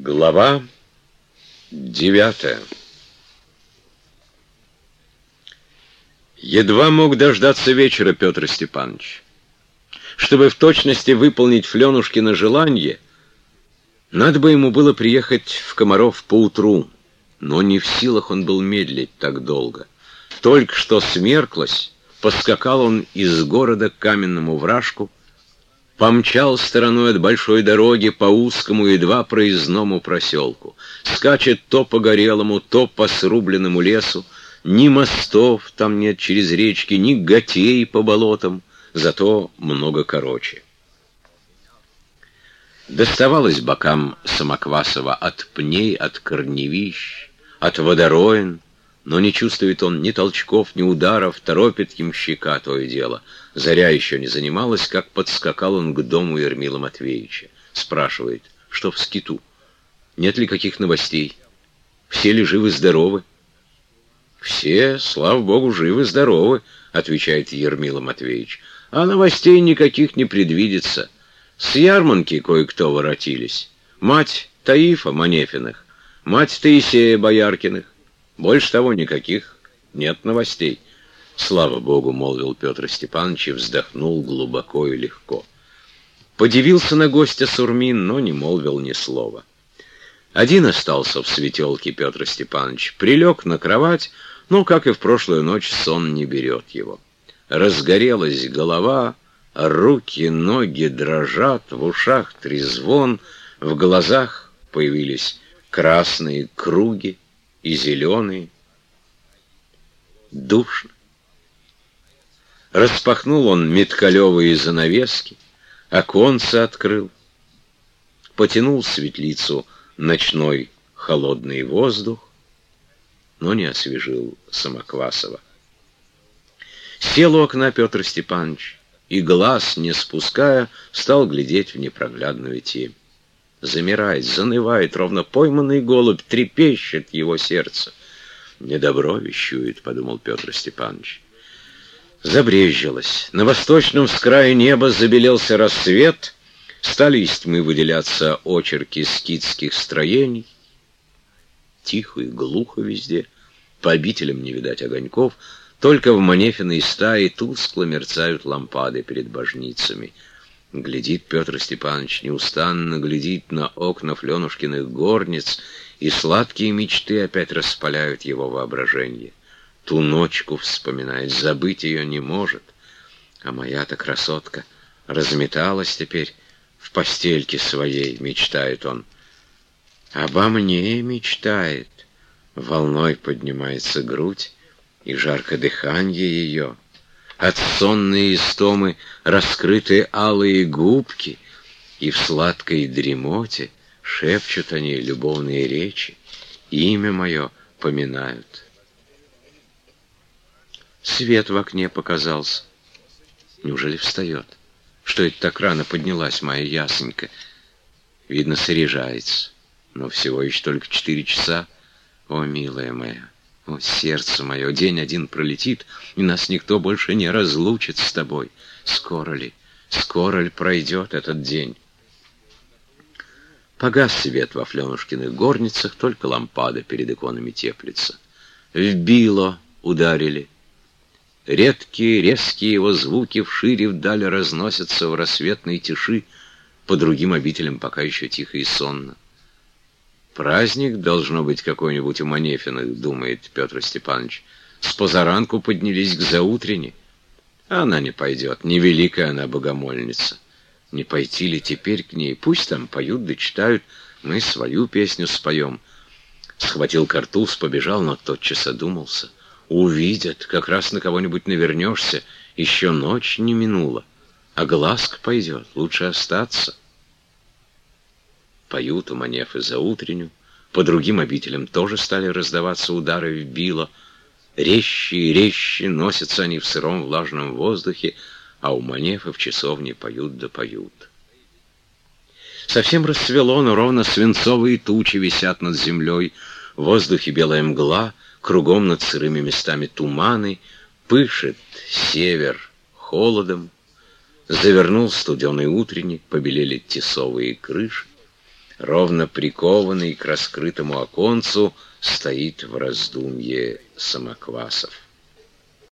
Глава девятая Едва мог дождаться вечера Петр Степанович. Чтобы в точности выполнить Фленушкино желание, надо бы ему было приехать в Комаров поутру, но не в силах он был медлить так долго. Только что смерклось, поскакал он из города к каменному вражку, помчал стороной от большой дороги по узкому едва проездному проселку. Скачет то по горелому, то по срубленному лесу. Ни мостов там нет через речки, ни готей по болотам, зато много короче. Доставалось бокам Самоквасова от пней, от корневищ, от водороин, но не чувствует он ни толчков, ни ударов, торопит ямщика то и дело. Заря еще не занималась, как подскакал он к дому Ермила Матвеевича. Спрашивает, что в скиту? Нет ли каких новостей? Все ли живы-здоровы? «Все, слава богу, живы-здоровы», — отвечает Ермила Матвеевич. «А новостей никаких не предвидится. С ярманки кое-кто воротились. Мать Таифа Манефиных, мать Таисея Бояркиных. Больше того, никаких нет новостей. Слава Богу, молвил Петр Степанович и вздохнул глубоко и легко. Подивился на гостя Сурмин, но не молвил ни слова. Один остался в светелке Петр Степанович, прилег на кровать, но, как и в прошлую ночь, сон не берет его. Разгорелась голова, руки, ноги дрожат, в ушах трезвон, в глазах появились красные круги и зеленые. Душно. Распахнул он меткалевые занавески, оконца открыл, потянул светлицу ночной холодный воздух, но не освежил Самоквасова. Сел у окна Петр Степанович и, глаз не спуская, стал глядеть в непроглядную тень замирает, занывает, ровно пойманный голубь, трепещет его сердце. «Недобро вещует», — подумал Петр Степанович. Забрезжилось. На восточном скрае неба забелелся рассвет, стали из тьмы выделяться очерки скитских строений. Тихо и глухо везде, по обителям не видать огоньков, только в Манефиной стае тускло мерцают лампады перед божницами — Глядит Петр Степанович неустанно, глядит на окна Фленушкиных горниц, и сладкие мечты опять распаляют его воображение. Ту ночку вспоминает, забыть ее не может. А моя-то красотка разметалась теперь в постельке своей, мечтает он. Обо мне мечтает. Волной поднимается грудь, и жарко дыхание ее — от сонной истомы раскрыты алые губки, и в сладкой дремоте шепчут они любовные речи, имя мое поминают. Свет в окне показался. Неужели встает? Что это так рано поднялась моя ясенька? Видно, срежается. Но всего еще только четыре часа. О, милая моя! О, сердце мое, день один пролетит, и нас никто больше не разлучит с тобой. Скоро ли, скоро ли пройдет этот день? Погас свет во Фленушкиных горницах, только лампада перед иконами теплится. В било ударили. Редкие, резкие его звуки вшире вдали разносятся в рассветной тиши, по другим обителям пока еще тихо и сонно. Праздник должно быть какой-нибудь у Манефиных, думает Петр Степанович. С позаранку поднялись к заутрене. Она не пойдет, невеликая она богомольница. Не пойти ли теперь к ней? Пусть там поют да читают, мы свою песню споем. Схватил картуз, побежал, но тотчас одумался. Увидят, как раз на кого-нибудь навернешься, еще ночь не минула, а глазка пойдет, лучше остаться. Поют у Манефы за утренню, по другим обителям тоже стали раздаваться удары в било. Резче и резче носятся они в сыром влажном воздухе, а у Манефы в часовне поют да поют. Совсем расцвело, но ровно свинцовые тучи висят над землей, в воздухе белая мгла, кругом над сырыми местами туманы, пышет север холодом, завернул студеный утренник, побелели тесовые крыши. Ровно прикованный к раскрытому оконцу, стоит в раздумье Самоквасов.